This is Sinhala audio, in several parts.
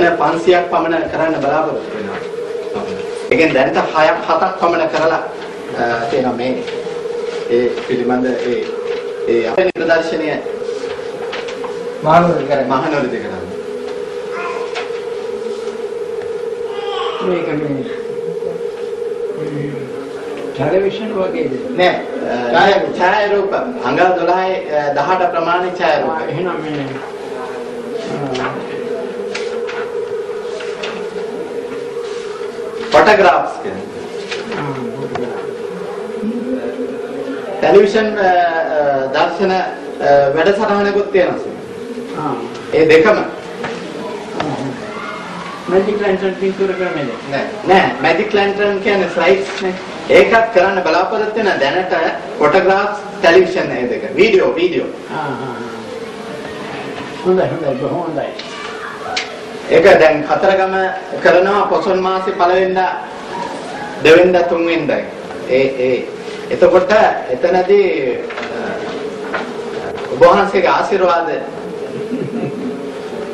එතන 500ක් පමණ කරන්න බලාපොරොත්තු වෙනවා. ඒ කියන්නේ දැනට 6ක් 7ක් පමණ කරලා තියෙනවා මේ ඒ පිළිබඳ ඒ ඒ අපේ ප්‍රදර්ශනය මානවද කරන්නේ. මහනුවර දෙක නම්. මේක මේ ටෙලිවිෂන් වගේද? නෑ ඡාය ඡායාරූප අංගල් 12 18 ප්‍රමාණ ඡායාරූප. එහෙනම් මේ කියන්නේ. ටෙලිවිෂන් දර්ශන වැඩසටහනකුත් තියෙනවා. ඒ දෙකම. මැජික් ලැන්ටර්න් පින්තූර කරන්නේ නෑ. නෑ මැජික් ලැන්ටර්න් කියන්නේ ස්ලයිඩ්ස් නේ. ඒකත් කරන්න බලාපොරොත්තු වෙන දැනට ෆොටෝග්‍රාෆ්ස් ටෙලිවිෂන් ඒ දෙක. Video video. ආ ආ හොඳයි හොඳයි. බොහොම හොඳයි ඒක දැන් කතරගම කරනවා පොසොන් මාසේ පළවෙනිදා දෙවෙනිදා තුන්වෙනිදා. ඒ ඒ. එතකොට එතනදී ඔබ වහන්සේගේ ආශිර්වාද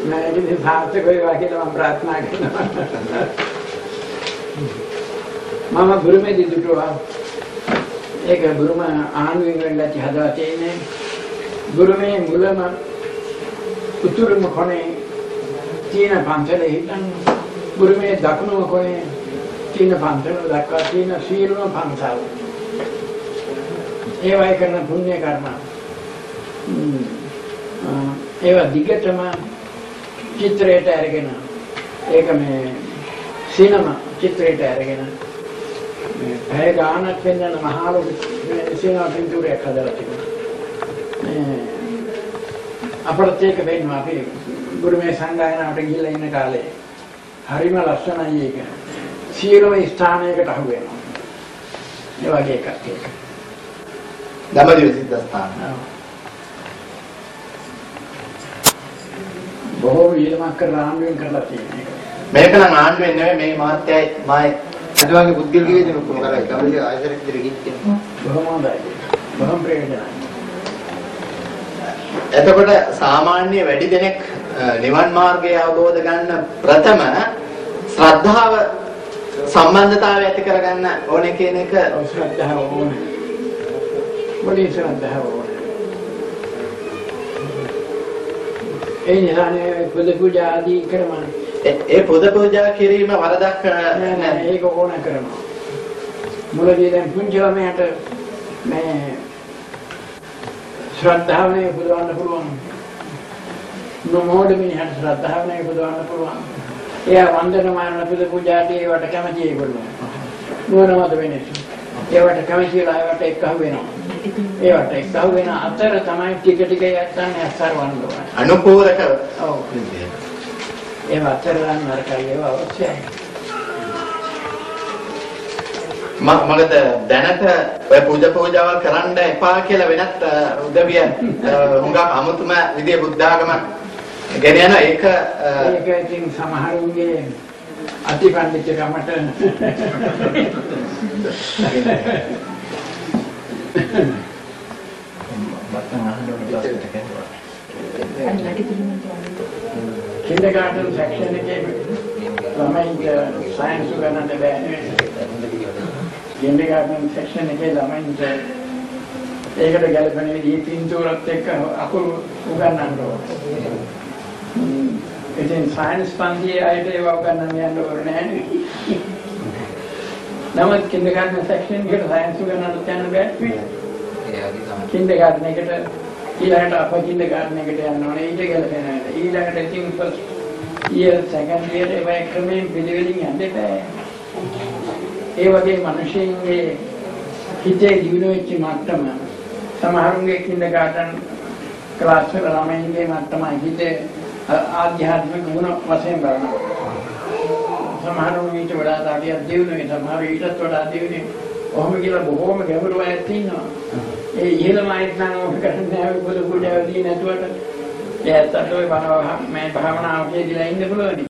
මම ඉතින් සාර්ථක වේවා කියලා මම ප්‍රාර්ථනා කරනවා. මම බුරුමේදී දුටුවා. ඒක බුරුම ආණ්ඩුවෙන් වෙන්නත් හදලා තියෙන්නේ. බුරුමේ මුලම උතුරුම කොනේ තියෙන පන්සලේ හිටන් බුරුමේ දකුණුම කොනේ තියෙන පන්සල දක්වා තියෙන සීලම පන්සල් ඒවයි කරන පුණ්‍ය කර්ම හ්ම්. ආ, ඒවා දිගටම චිත්‍රයට අරගෙන ඒක මේ සිනමා චිත්‍රයට අරගෙන මේ පැය ගානක් වෙනන මහා ලොකු මේ සිනමා පින්තූරයක් හදලා තිබුණා. මේ අපිට ඒක වෙන්නවා අපි ගුරුමේ සංගායනාවට ගිහිල්ලා ඉන්න කාලේ හරිම ලස්සනයි ඒක. සියලුම ස්ථානයකට අහු වෙනවා. ඒ වගේ එකක් ඒක. දඹදිව සිද්ධාස්ථාන. බොහෝ වියදමක් කරලා ආණ්ඩුවෙන් කරලා තියෙන එක. මේක නම් ආණ්ඩුවෙන් නෙවෙයි මේ මාත්‍යයි මායි අදවාගේ පුද්ගලික වේදන ඔක්කොම කරා තමයි ආයතනයක් විතර ගිහින් බොහොම හොඳයි. බොහොම ප්‍රයෝජනයි. එතකොට සාමාන්‍ය වැඩි දෙනෙක් නිවන් මාර්ගය අවබෝධ ගන්න ප්‍රථම ශ්‍රද්ධාව සම්බන්ධතාවය ඇති කරගන්න ඕනේ කියන එක ශ්‍රද්ධාව ඕනේ. මොලේ ශ්‍රද්ධාව ඕනේ. ඒ නිසානේ පුද පූජා ආදී කරමන්නේ. ඒ- පුද පූජා කිරීම වරදක් නෑ. ඒක ඕන කරනවා. මුලදී දැන් පුංචි ළමයාට මේ ශ්‍රද්ධාවනේ පුදවන්න පුළුවන්. නොමෝඩ මිනිහට ශ්‍රද්ධාවනේ පුදවන්න පුළුවන්. එයා වන්දනමාන පුද පූජාදී ඒවට කැමති ඒගොල්ලෝ. නුවණමද වෙන්නේ. ඒවට කැමති වෙලා ඒවට එක්කහු වෙනවා. ඒවට එක්කහු වෙන අතර තමයි ටික ටික යත්තන්නේ අස්සරවන්න ඕන. අනුපූරක ඔව්. ඒව අතර ගන්න නරකයි ඒව අවශ්‍යයි. ම- මොකද දැනට ඔය පූජා පූජාවල් කරන්න එපා කියලා වෙනත් උදවිය හුඟක් අමුතුම විදිය බුද්ධ ආගම ගෙන යන ඒක ඒක ඉතින් සමහරුන්ගේ අතිපණ්ඩිතකමට කින්ඩර්ගාර්ටන් සෙක්ෂන් එකේ ළමයින්ට සයන්ස් උගන්නන්න බෑ. කින්ඩර්ගාර්ටන් සෙක්ෂන් එකේ ළමයින්ට ඒකට ගැලපෙන විදිහේ පින්තූරත් එක්ක අකුරු උගන්නන්න ඕනේ. ඉතින් සයන්ස් පන්තියේ අයට ඒවා උගන්නන්න යන්න ඕනේ නැහැ නමුත් කින්ඩර්ගාර්ටන් සෙක්ෂන් එකට සයන්ස් උගන්නන්න යන්න බෑ. කින්ඩර්ගාර්ටන් එකට ඊළඟට අප කින්ඩර්ගාර්ටන් එකට යන්න ඕනේ ඊට ගැලපෙන අයට. ඊළඟට ඉතින් ෆස්ට් ඉයර් සෙකන්ඩ් ඉයර් ඒවා ක්‍රමයෙන් පිළිවෙලින් යන්න බෑ. ඒ වගේ මිනිස්සුන්ගේ හිතේ දියුණු වෙච්ච මට්ටම සමහරුන්ගේ කින්ඩර්ගාර්ටන් ක්ලාස් වල ළමයින්ගේ මට්ටම හිතේ ආධ්‍යාත්මික ගුණ වශයෙන් බලනවා. සමහරුන් ඊට වඩා තාටියක් දියුණුවේ සමහරු ඊටත් වඩා දියුණුවේ. ඔහොම කියලා බොහෝම ගැඹුරු අයත් ඉන්නවා. ඒ ඉහළම අයත් නම් ඔක කරන්නේ නැහැ පොදු පූජාවදී නැතුවට එයාට ඔය බණ මේ භාවනාව කියලා ඉන්න පුළුවන්.